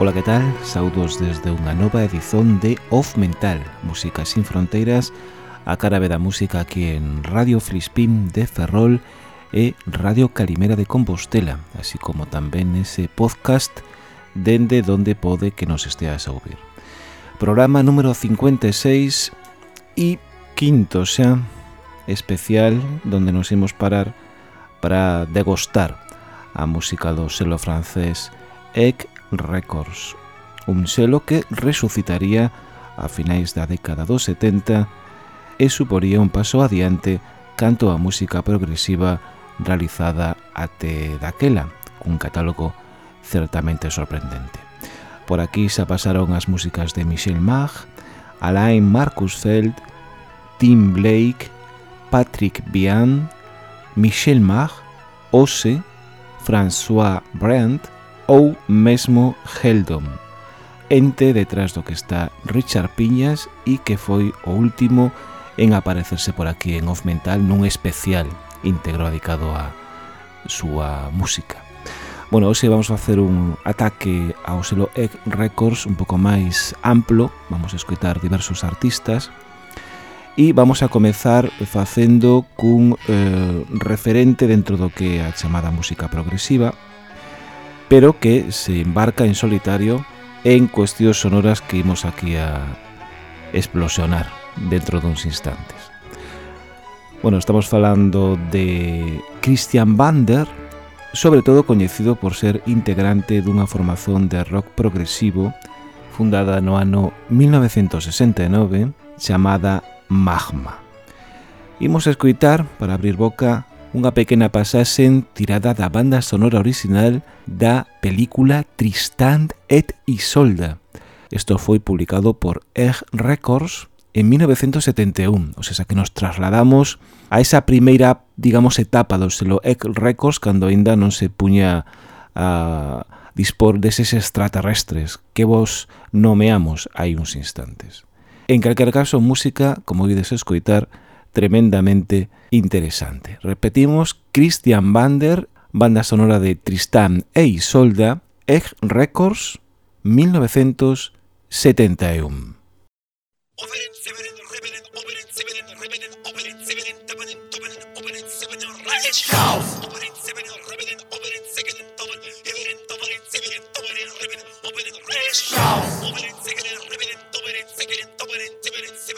Ola, que tal? Saudos desde unha nova edición de Off Mental, Música sin Fronteiras, a cara da música aquí en Radio Frispim de Ferrol e Radio Calimera de Compostela, así como tamén ese podcast dende donde pode que nos esteas a ouvir. Programa número 56 e quinto xa especial donde nos imos parar para degostar a música do selo francés Ec Records, un selo que resucitaría a finais da década dos 70 e suporía un paso adiante canto a música progresiva realizada até daquela, cun catálogo certamente sorprendente. Por aquí xa pasaron as músicas de Michel Mag, Alain Marcusfeld, Tim Blake, Patrick Bian, Michel Mag, Ose, François Brandt, ou mesmo Heldon, ente detrás do que está Richard Piñas e que foi o último en aparecerse por aquí en Off Mental nun especial íntegro dedicado a súa música. Bueno, hoxe vamos a facer un ataque ao selo Egg Records un pouco máis amplo, vamos a escoitar diversos artistas e vamos a comezar facendo cun eh, referente dentro do que é a chamada música progresiva, pero que se embarca en solitario en cuestións sonoras que imos aquí a explosionar dentro duns instantes. Bueno, estamos falando de Christian Bander, sobre todo coñecido por ser integrante dunha formación de rock progresivo fundada no ano 1969 chamada Magma. Imos escoitar, para abrir boca, unha pequena pasaxe tirada da banda sonora original da película Tristán et Isolda. Isto foi publicado por Egg Records en 1971, o sea que nos trasladamos a esa primeira, digamos, etapa do selo Egg Records cando aínda non se puña a dispor deses extraterrestres que vos nomeamos hai uns instantes. En calquer caso, música, como vides escoitar, tremendamente interesante. Repetimos, Christian Bander, banda sonora de Tristán e Isolda, Egg Records, 1971.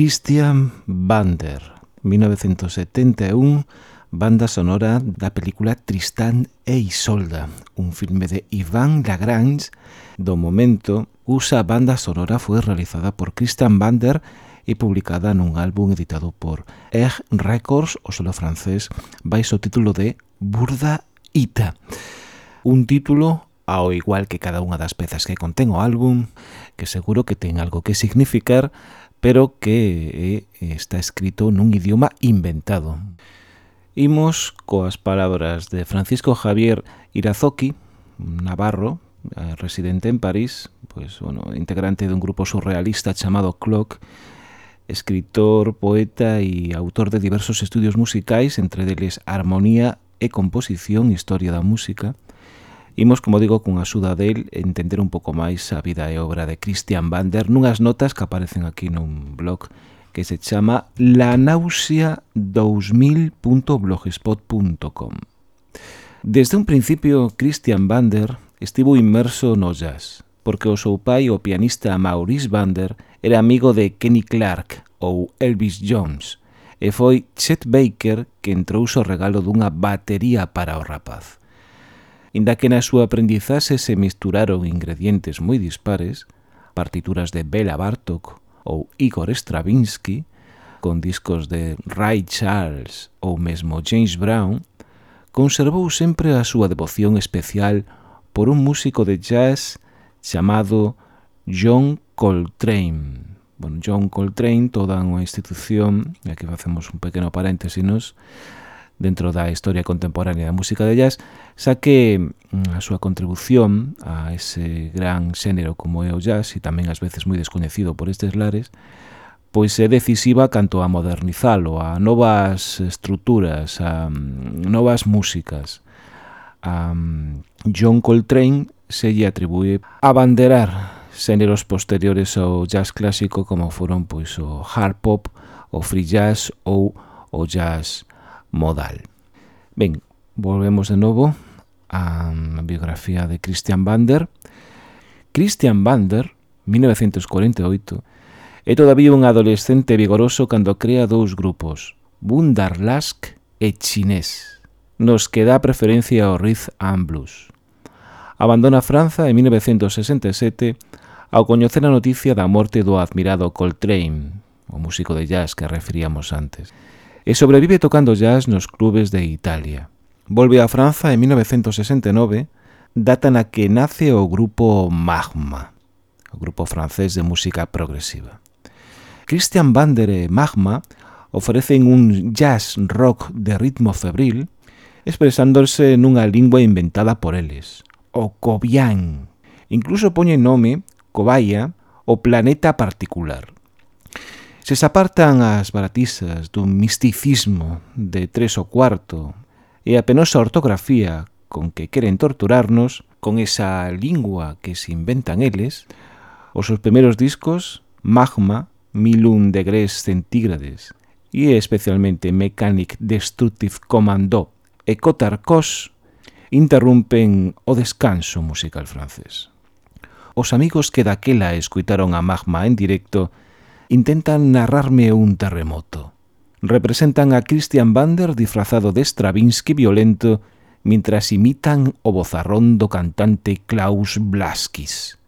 Christian Bander, 1971, banda sonora da película Tristán e Isolda, un filme de Iván Lagrange. Do momento, usa banda sonora foi realizada por Christian Bander e publicada nun álbum editado por Egg Records, o selo francés, baixo o título de Burda Ita. Un título ao igual que cada unha das pezas que contén o álbum, que seguro que ten algo que significar pero que eh, está escrito nun idioma inventado. Imos coas palabras de Francisco Javier Irazoki, navarro, eh, residente en París, pues, bueno, integrante dun grupo surrealista chamado Clock, escritor, poeta e autor de diversos estudios musicais, entre deles Armonía e Composición, Historia da Música, Imos, como digo, cunha axuda del entender un pouco máis a vida e obra de Christian Bander nunhas notas que aparecen aquí nun blog que se chama lanausia2000.blogspot.com Desde un principio, Christian Bander estivo inmerso no jazz, porque o seu pai, o pianista Maurice Bander, era amigo de Kenny Clark ou Elvis Jones, e foi Chet Baker que entrou o regalo dunha batería para o rapaz. Inda que na súa aprendizaxe se misturaron ingredientes moi dispares, partituras de Bela Bartok ou Igor Stravinsky, con discos de Ray Charles ou mesmo James Brown, conservou sempre a súa devoción especial por un músico de jazz chamado John Coltrane. Bueno, John Coltrane, toda unha institución, e aquí facemos un pequeno paréntesis, dentro da historia contemporánea da música de jazz, xa que mm, a súa contribución a ese gran xénero como é o jazz e tamén ás veces moi descoñecido por estes lares, pois é decisiva canto a modernizalo, a novas estruturas, a mm, novas músicas. A mm, John Coltrane se lle atribúe a banderar xéneros posteriores ao jazz clásico como foron pois o hard pop, o free jazz ou o jazz modal. Ben, volvemos de novo á biografía de Christian Bander. Christian Bander, 1948, é todavía un adolescente vigoroso cando crea dous grupos, Bundarlask e Chinés, nos que dá preferencia ao Riz Amblus. Abandona Franza en 1967 ao coñecer a noticia da morte do admirado Coltrane, o músico de jazz que referíamos antes e sobrevive tocando jazz nos clubes de Italia. Volve a Franza en 1969, data na que nace o grupo Magma, o grupo francés de música progresiva. Christian Bander e Magma ofrecen un jazz rock de ritmo febril expresándose nunha lingua inventada por eles, o Cobian. Incluso poñe nome, Cobaya, o planeta particular. Se se apartan as baratizas dun misticismo de tres o cuarto e a penosa ortografía con que queren torturarnos, con esa lingua que se inventan eles, os seus primeiros discos, Magma, Milun Degrees Centígrades e especialmente Mechanic Destructive Commando e Cotarcos, interrumpen o descanso musical francés. Os amigos que daquela escuitaron a Magma en directo intentan narrarme un terremoto. Representan a Christian Bander disfrazado de Stravinsky violento mientras imitan o bozarrón do cantante Klaus Blaskis.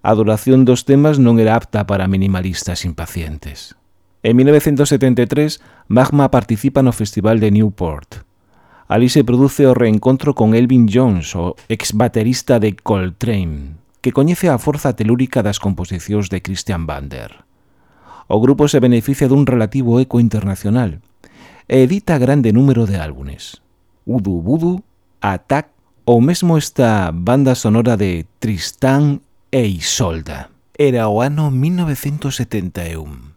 A adoración dos temas non era apta para minimalistas impacientes. En 1973, Magma participa no Festival de Newport. Ali se produce o reencontro con Elvin Jones, o ex baterista de Coltrane, que coñece a forza telúrica das composicións de Christian Bander. O grupo se beneficia dun relativo eco internacional e edita grande número de álbumes. Udu Budu, Attack ou mesmo esta banda sonora de Tristán e Isolda. Era o ano 1971.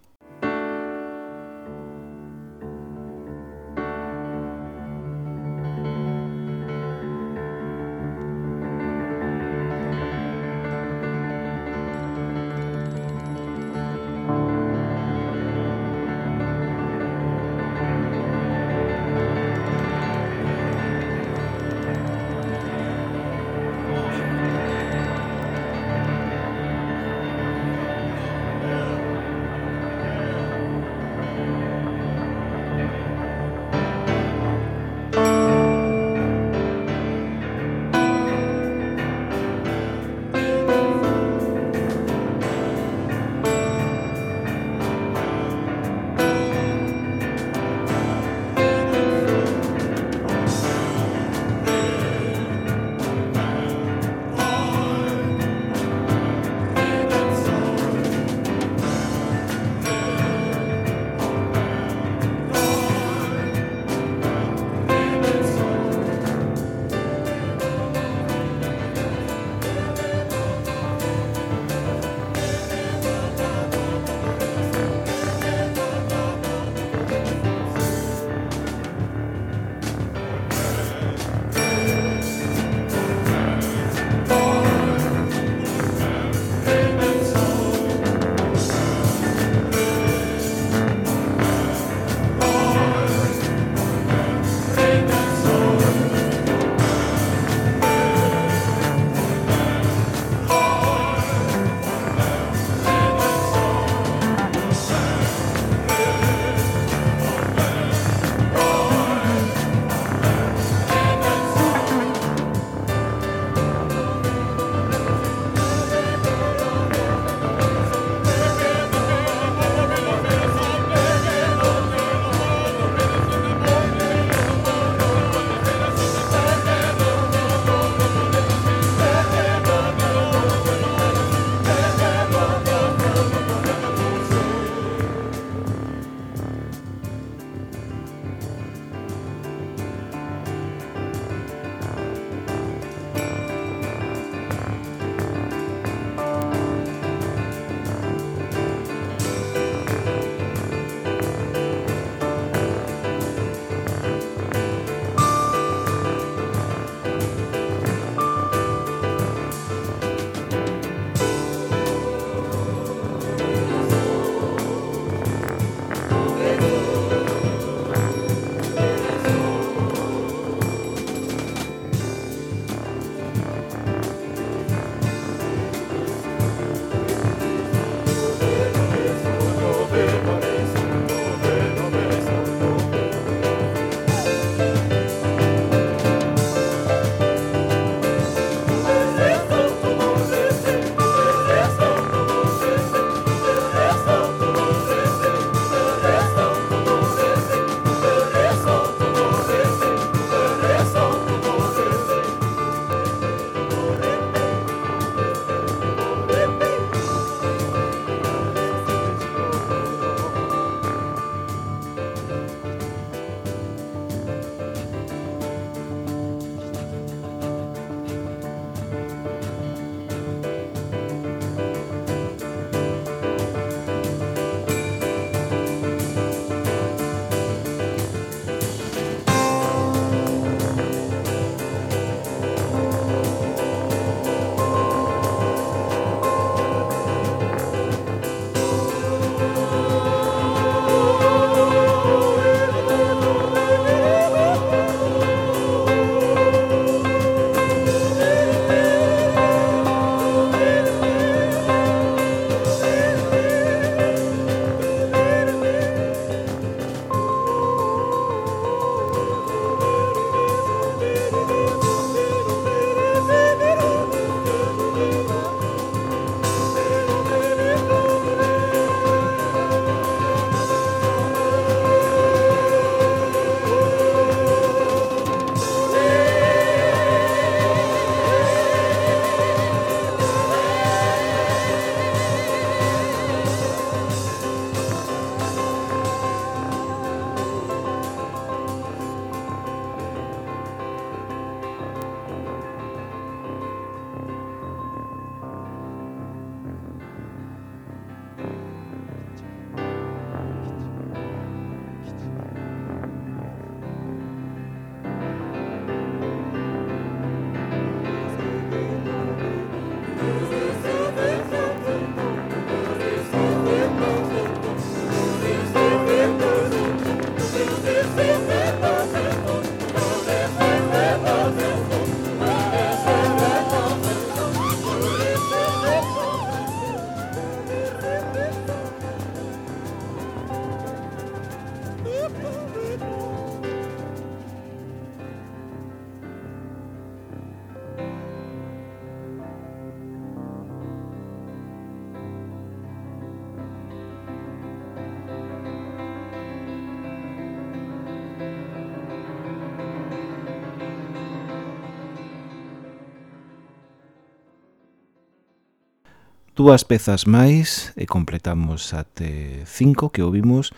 dúas pezas máis e completamos até cinco que ouvimos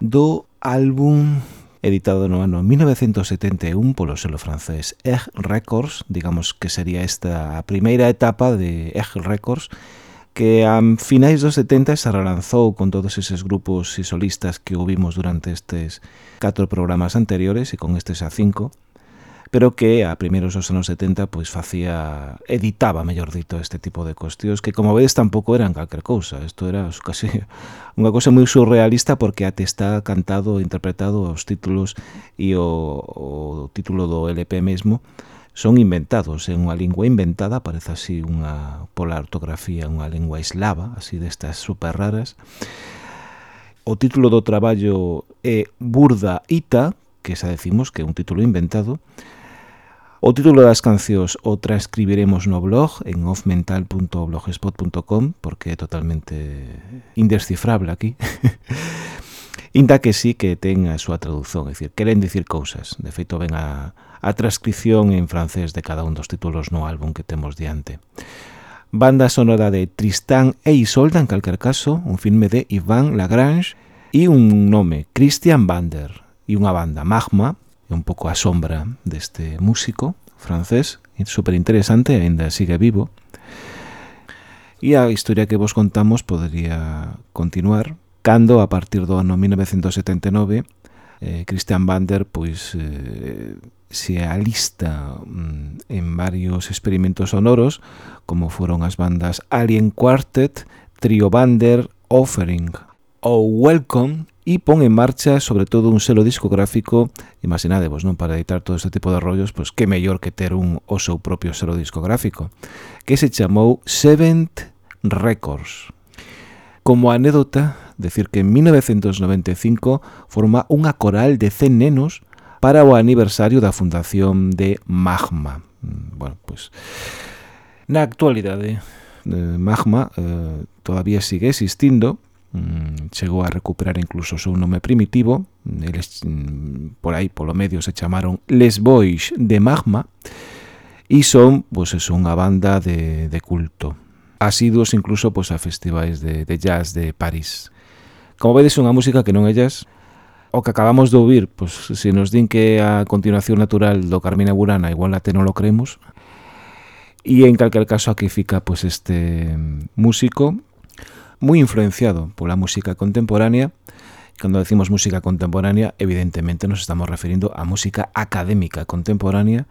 do álbum editado no ano 1971 polo selo francés Egg Records, digamos que sería esta a primeira etapa de Egg Records, que a finais dos 70 se relanzou con todos eses grupos e solistas que ouvimos durante estes catro programas anteriores e con estes a cinco, pero que a primeiros dos anos 70 pois facía editaba, mellor dito, este tipo de cuestións que como vedes tampouco eran calquer cousa, isto era casi unha cousa moi surrealista porque até está cantado e interpretado os títulos e o, o título do LP mesmo son inventados, en unha lingua inventada, parece así unha pola ortografía, unha lingua eslava, así destas super raras. O título do traballo é Burda Ita, que xa decimos que é un título inventado, O título das cancións o transcribiremos no blog en offmental.blogspot.com porque é totalmente indescifrable aquí. Inda que sí que ten a súa traducción, é dicir, queren dicir cousas. De feito, ven a, a transcripción en francés de cada un dos títulos no álbum que temos diante. Banda sonora de Tristán e Isolda, en calquer caso, un filme de Ivan Lagrange e un nome, Christian Bander, e unha banda, Magma, é un pouco a sombra deste músico francés, super interesante, aínda sigue vivo. E a historia que vos contamos podería continuar cando a partir do ano 1979 eh, Christian Bander pois eh, se alista mm, en varios experimentos sonoros como foron as bandas Alien Quartet, Trio Bander, Offering ou Welcome e pon en marcha sobre todo un selo discográfico, imaginadevos, non para editar todo este tipo de rollos, pois que mellor que ter un o seu propio selo discográfico, que se chamou Seventh Records. Como anécdota, decir que en 1995 forma unha coral de 100 nenos para o aniversario da fundación de Magma. Mm, bueno, pois na actualidade, eh, Magma eh, todavía sigue existindo, mm, chegou a recuperar incluso o seu nome primitivo, eles mm, por aí polo medio se chamaron Les Boys de Magma, e son, pois, es unha banda de, de culto. Asiduos incluso pois, a festivais de, de jazz de París. Como vedes, unha música que non é jazz, o que acabamos de ouvir, pois, se nos din que a continuación natural do Carmina Burana igual até non lo creemos, e en calquer caso aquí fica pois, este mm, músico moi influenciado pola música contemporánea. Cando decimos música contemporánea, evidentemente nos estamos referindo a música académica contemporánea,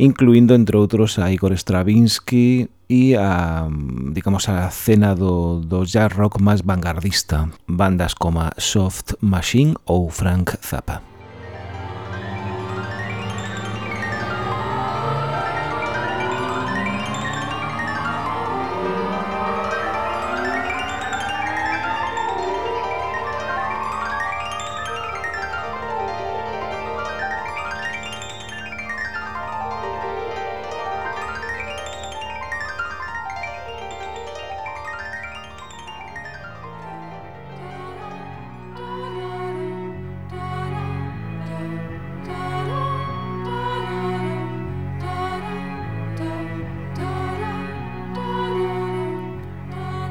incluindo, entre outros, a Igor Stravinsky e a, digamos, a cena do, do jazz rock máis vanguardista, bandas como Soft Machine ou Frank Zappa.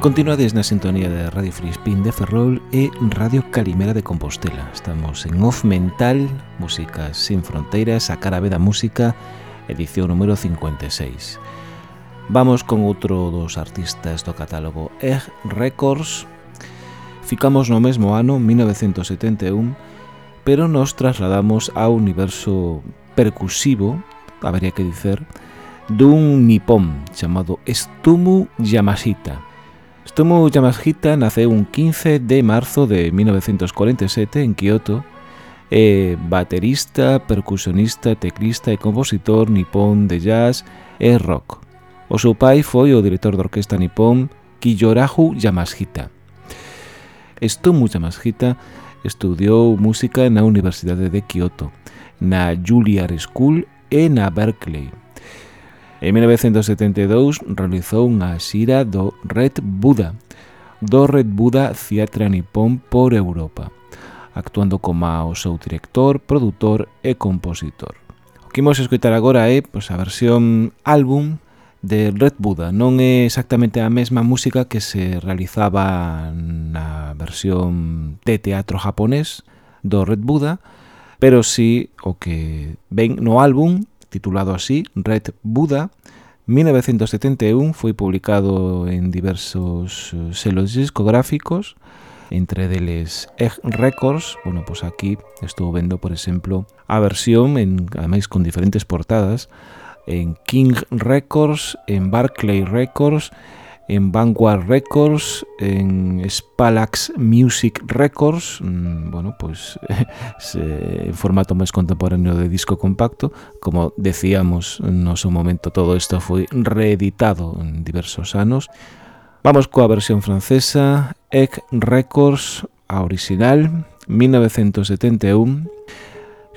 Continuades na sintonía de Radio Frispín de Ferrol e Radio Calimera de Compostela. Estamos en Off Mental, Músicas sin Fronteiras, a cara da música, edición número 56. Vamos con outro dos artistas do catálogo Egg Records. Ficamos no mesmo ano, 1971, pero nos trasladamos ao universo percusivo, habería que dicer, dun nipón chamado Estumu Yamashita Tomo Yamashita naceu un 15 de marzo de 1947 en Kioto é baterista, percusionista, teclista e compositor nipón de jazz e rock. O seu pai foi o director de orquesta nipón Kiyorahu Yamashita. Estomu Yamashita estudiou música na Universidade de Kyoto, na Juilliard School e na Berkeley. En 1972 realizou unha xira do Red Buda, do Red Buda Theatre Nippon por Europa, actuando como o seu director, produtor e compositor. O que imos escoitar agora é pois, a versión álbum de Red Buda. Non é exactamente a mesma música que se realizaba na versión de teatro japonés do Red Buda, pero sí o que ven no álbum titulado así, Red Buda, 1971 foi publicado en diversos eh, selos discográficos, entre deles Egg Records, bueno, pois pues aquí estou vendo, por exemplo, a versión, en, ademais con diferentes portadas, en King Records, en Barclay Records, en Vanguard Records, en Spalax Music Records, mm, bueno, pues en formato máis contemporáneo de disco compacto, como decíamos no seu momento todo isto foi reeditado en diversos anos. Vamos coa versión francesa, Egg Records, original, 1971,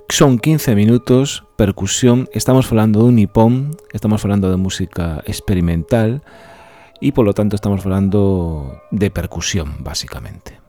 Son 15 minutos, percusión, estamos falando dun nipón, estamos falando de música experimental y por lo tanto estamos hablando de percusión básicamente.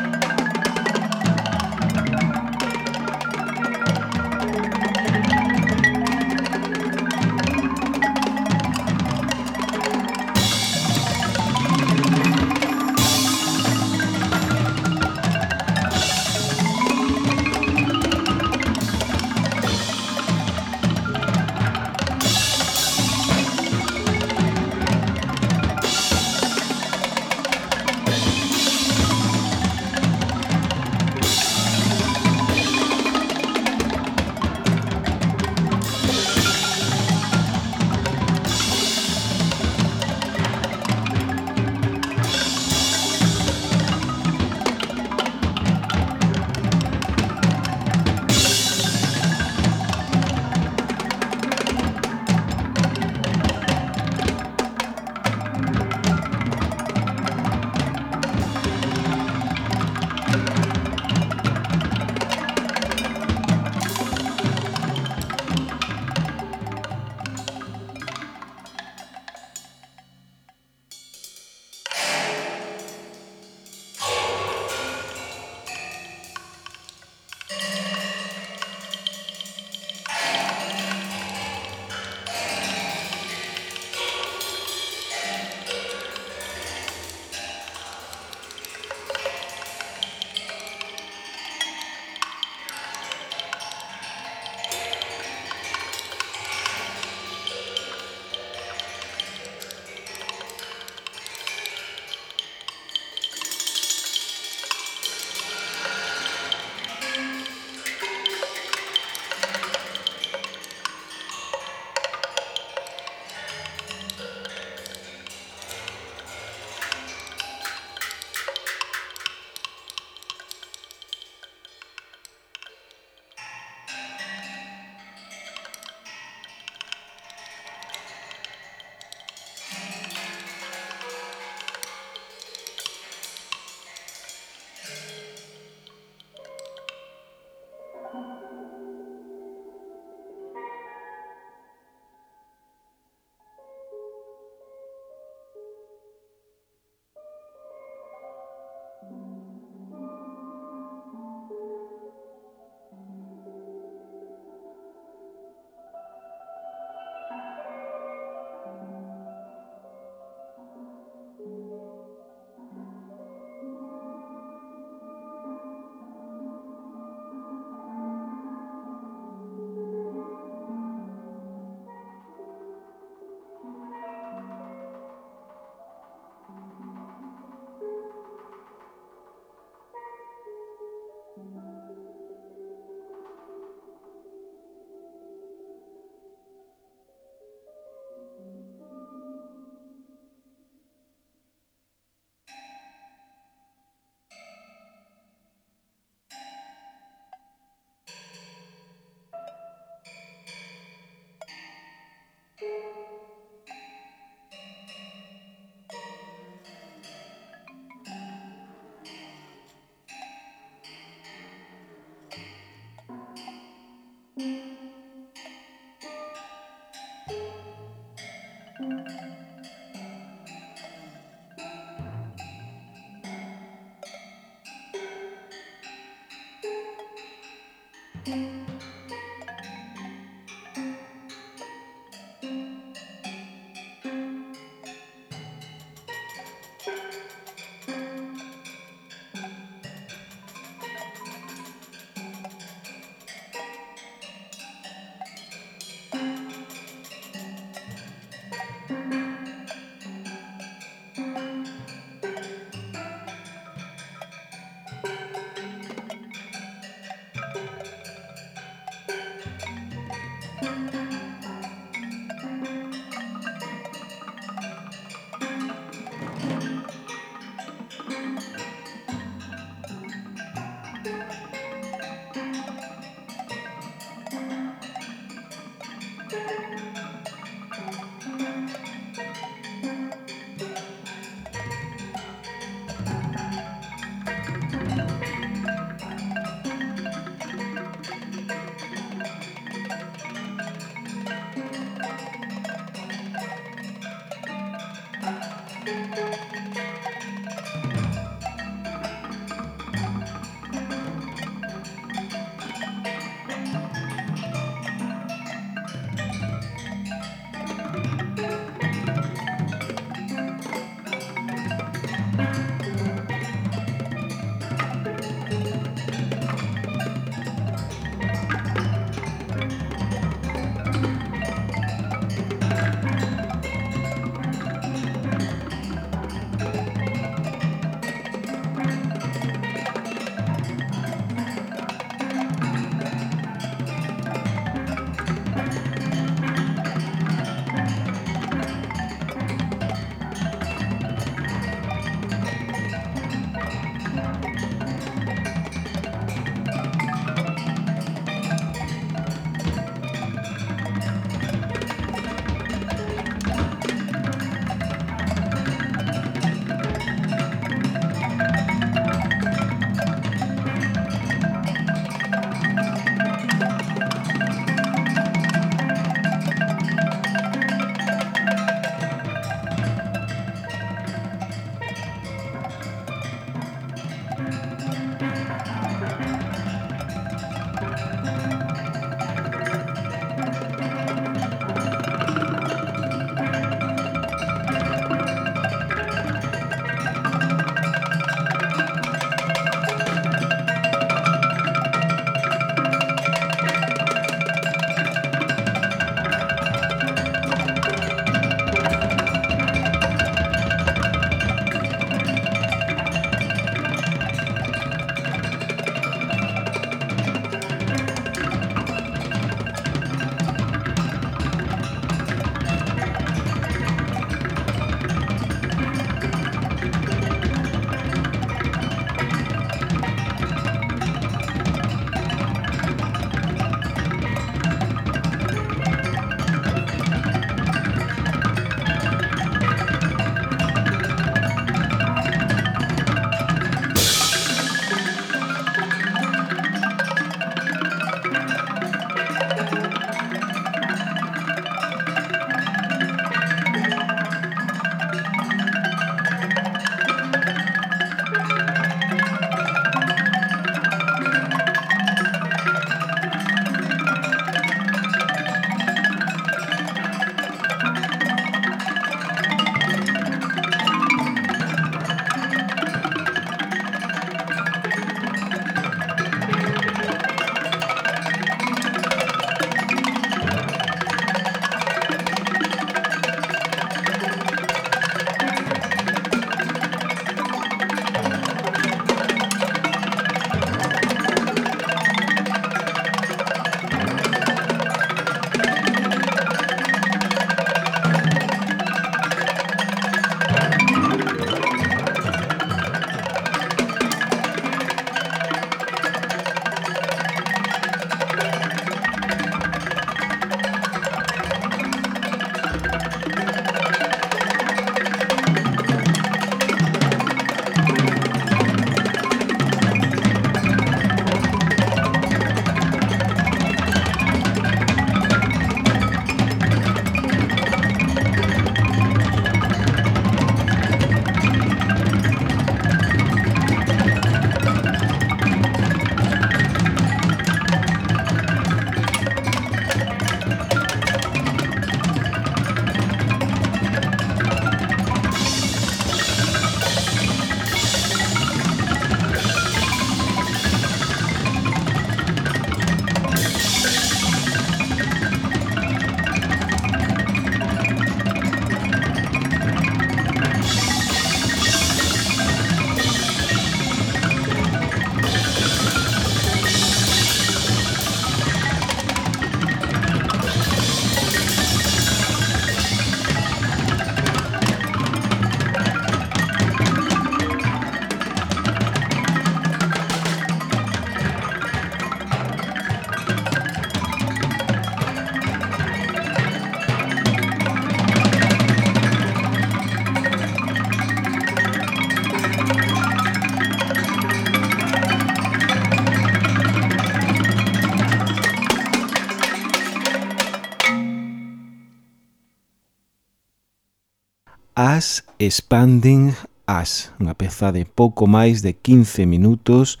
Expanding Us, unha peza de pouco máis de 15 minutos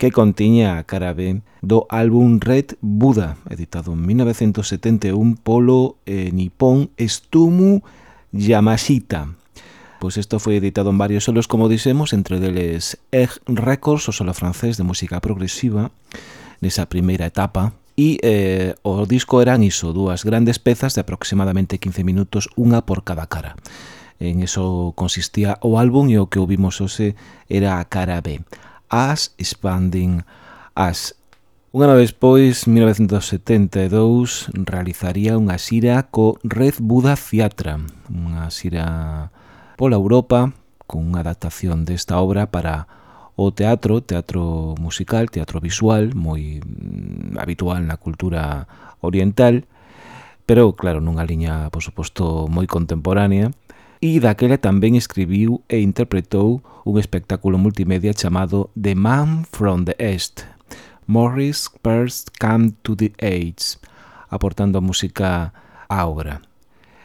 que contiña a cara B do álbum Red Buda, editado en 1971 polo eh, nipón Estumu Yamashita. Pois isto foi editado en varios solos, como dixemos, entre deles Egg Records, o solo francés de música progresiva, nesa primeira etapa, e eh, o disco eran iso, dúas grandes pezas de aproximadamente 15 minutos, unha por cada cara. En eso consistía o álbum e o que ouvimos hoxe era a cara B. As Expanding As. Un ano despois, 1972, realizaría unha xira co Red Buda Theatra, unha xira pola Europa, con unha adaptación desta obra para o teatro, teatro musical, teatro visual, moi mm, habitual na cultura oriental, pero, claro, nunha liña, por suposto, moi contemporánea, e daquela tamén escribiu e interpretou un espectáculo multimedia chamado The Man from the East, Morris First Come to the Aids, aportando música á obra.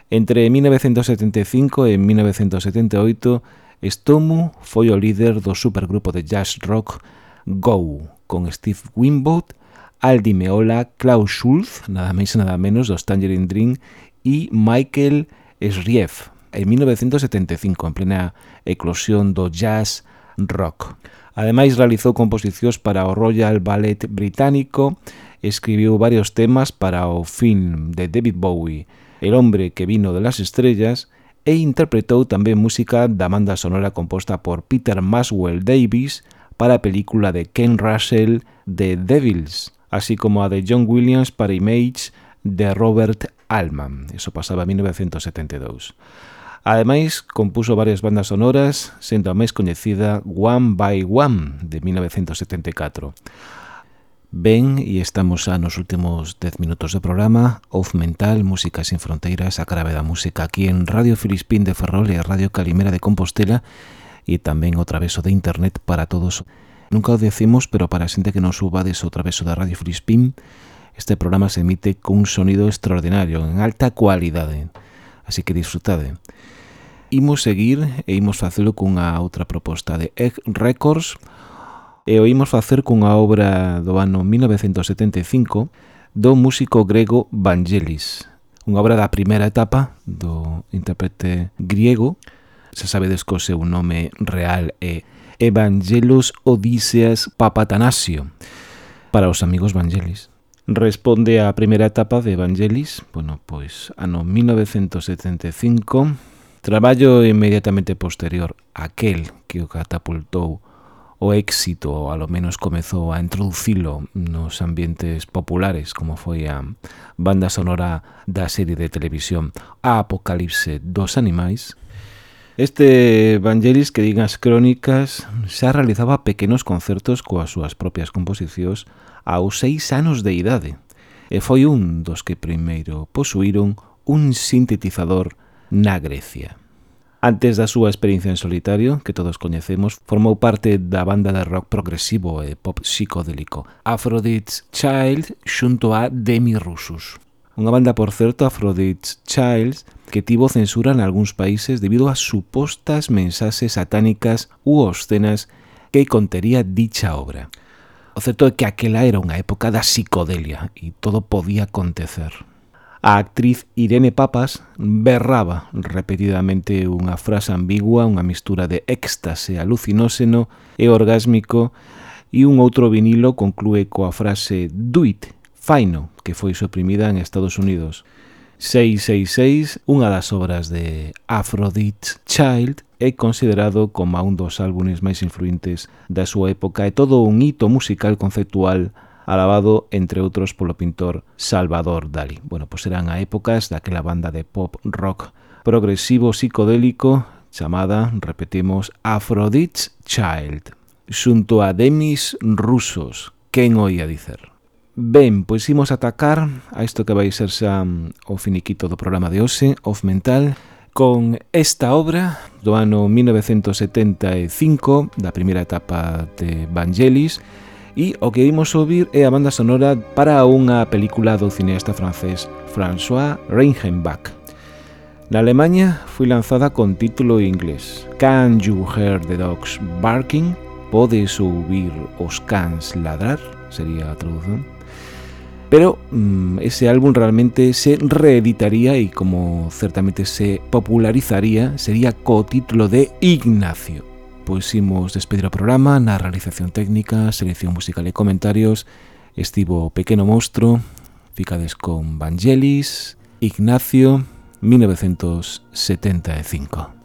Entre 1975 e 1978, Stomu foi o líder do supergrupo de jazz rock Go, con Steve Winwood, Aldi Meola, Klaus Schulz, nada máis e nada menos, dos Tangerine Dream, e Michael Srieff, en 1975, en plena eclosión do jazz rock. Ademais, realizou composicións para o Royal Ballet Británico, escribiu varios temas para o film de David Bowie, El hombre que vino de las estrellas, e interpretou tamén música da banda sonora composta por Peter Maxwell Davis para a película de Ken Russell, The Devils, así como a de John Williams para Image de Robert Altman. Eso pasaba en 1972. Ademais, compuso varias bandas sonoras, sendo a máis coñecida One by One, de 1974. Ben, e estamos a nos últimos 10 minutos de programa, Off Mental, Música sin Fronteiras, a clave da música aquí en Radio Filispín de Ferrol e Radio Calimera de Compostela e tamén o traveso de internet para todos. Nunca o decimos, pero para a xente que non subades o traveso da Radio Filispín, este programa se emite cun sonido extraordinario, en alta cualidade. Así que disfrutade imos seguir e imos facelo cunha outra proposta de Egg Records e o imos facer cunha obra do ano 1975 do músico grego Vangelis, unha obra da primeira etapa do intérprete griego, se sabedes que o seu nome real é Evangelos Odiseas Papatanasio, para os amigos Vangelis. Responde á primeira etapa de Evangelis, bueno, pois ano 1975, Traballo inmediatamente posterior aquel que o catapultou o éxito, ou alo menos comezou a introducilo nos ambientes populares, como foi a banda sonora da serie de televisión A Apocalipse dos Animais, Este Vangelis, que digan as crónicas, xa realizaba pequenos concertos coas súas propias composicións aos seis anos de idade, e foi un dos que primeiro posuíron un sintetizador na Grecia. Antes da súa experiencia en solitario, que todos coñecemos, formou parte da banda de rock progresivo e pop psicodélico Aphrodite's Child xunto a Demi Rusus. Unha banda, por certo, Aphrodite's Child, que tivo censura en algúns países debido a supostas mensaxes satánicas ou obscenas que contería dicha obra. O certo é que aquela era unha época da psicodelia e todo podía acontecer. A actriz Irene Papas berraba repetidamente unha frase ambigua, unha mistura de éxtase alucinóseno e orgásmico e un outro vinilo conclúe coa frase Do it, faino, que foi suprimida en Estados Unidos. 666, unha das obras de Aphrodite Child, é considerado como un dos álbumes máis influentes da súa época e todo un hito musical conceptual alabado entre outros polo pintor Salvador Dalí. Bueno, pois eran a épocas daquela banda de pop rock progresivo psicodélico chamada, repetimos, Aphrodite's Child, xunto a demis rusos, quen oía dicer. Ben, pois imos atacar a isto que vai ser xa mm, o finiquito do programa de hoxe, Off Mental, con esta obra do ano 1975, da primeira etapa de Vangelis, e o que vimos ouvir é a banda sonora para unha película do cineasta francés François Reichenbach. Na Alemanha foi lanzada con título inglés Can you hear the dogs barking? Podes ouvir os cans ladrar? Sería a traducción. Pero mmm, ese álbum realmente se reeditaría y como certamente se popularizaría sería co título de Ignacio pois imos despedir o programa na realización técnica, selección musical e comentarios. Estivo Pequeno Monstro, ficades con Vangelis, Ignacio, 1975.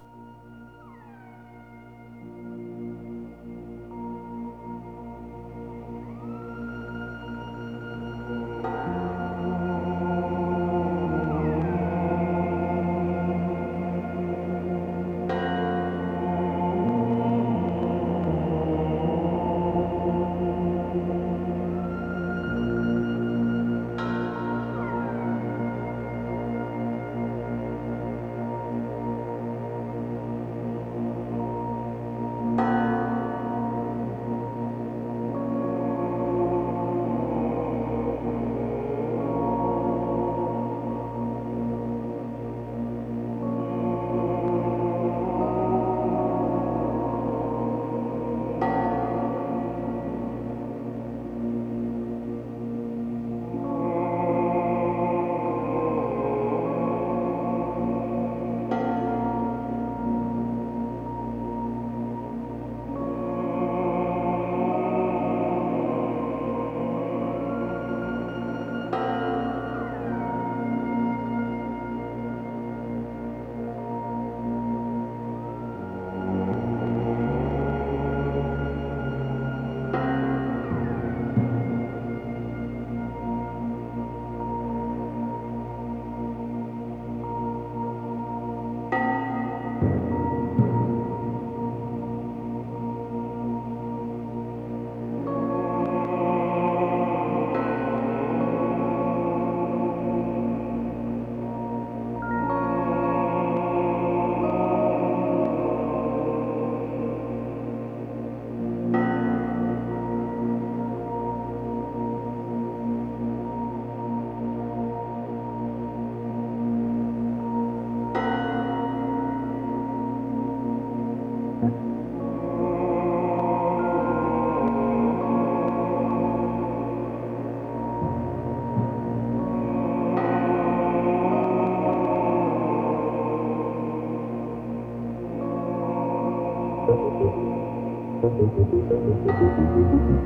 Thank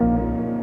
you.